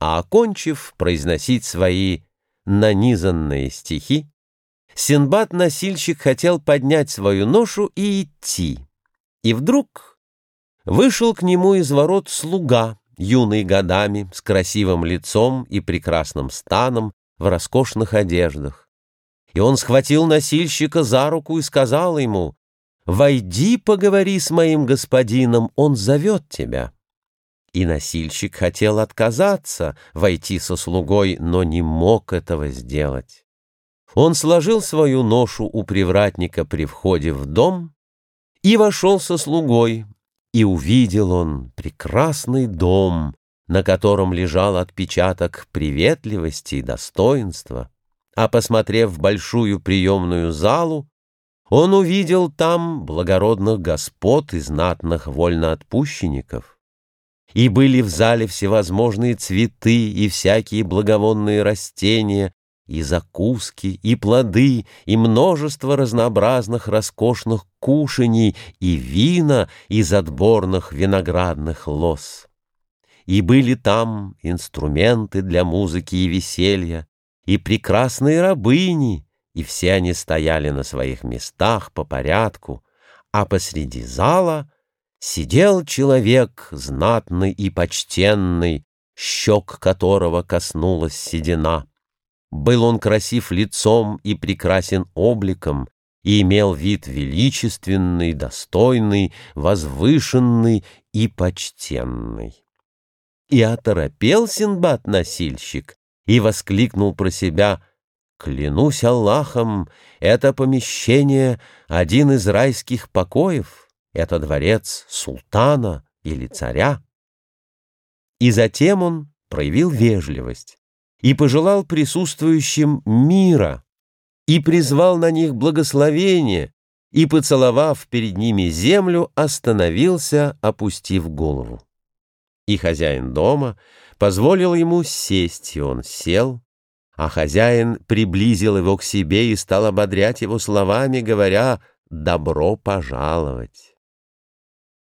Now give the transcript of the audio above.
а окончив произносить свои нанизанные стихи, Синбад-носильщик хотел поднять свою ношу и идти. И вдруг вышел к нему из ворот слуга, юный годами, с красивым лицом и прекрасным станом, в роскошных одеждах. И он схватил носильщика за руку и сказал ему, «Войди, поговори с моим господином, он зовет тебя». И носильщик хотел отказаться, войти со слугой, но не мог этого сделать. Он сложил свою ношу у привратника при входе в дом и вошел со слугой, и увидел он прекрасный дом, на котором лежал отпечаток приветливости и достоинства. А посмотрев в большую приемную залу, он увидел там благородных господ и знатных вольноотпущенников. И были в зале всевозможные цветы и всякие благовонные растения, и закуски, и плоды, и множество разнообразных роскошных кушаний, и вина из отборных виноградных лоз. И были там инструменты для музыки и веселья, и прекрасные рабыни, и все они стояли на своих местах по порядку, а посреди зала сидел человек знатный и почтенный, щек которого коснулась седина. Был он красив лицом и прекрасен обликом, и имел вид величественный, достойный, возвышенный и почтенный. И оторопел Синбад-носильщик и воскликнул про себя «Клянусь Аллахом, это помещение — один из райских покоев, это дворец султана или царя». И затем он проявил вежливость и пожелал присутствующим мира, и призвал на них благословение, и, поцеловав перед ними землю, остановился, опустив голову. И хозяин дома позволил ему сесть, и он сел, а хозяин приблизил его к себе и стал ободрять его словами, говоря «добро пожаловать».